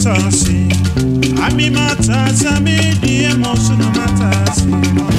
matasi. Ami matasi, ami die mosu my matasi.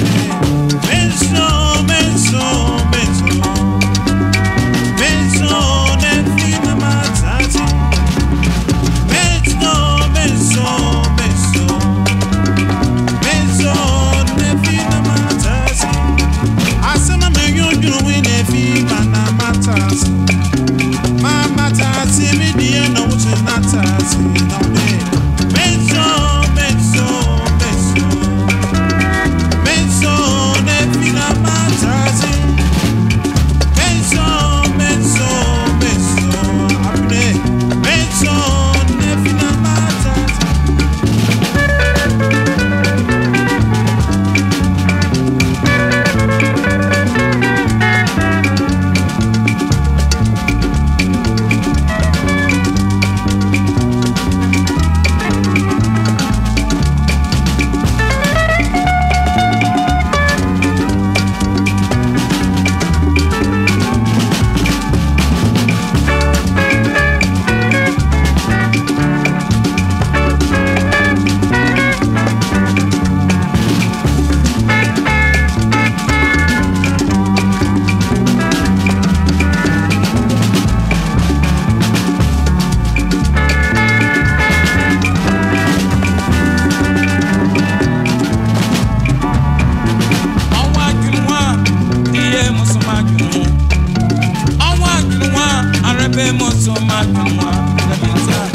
mpe mosomaka mwa. kabisa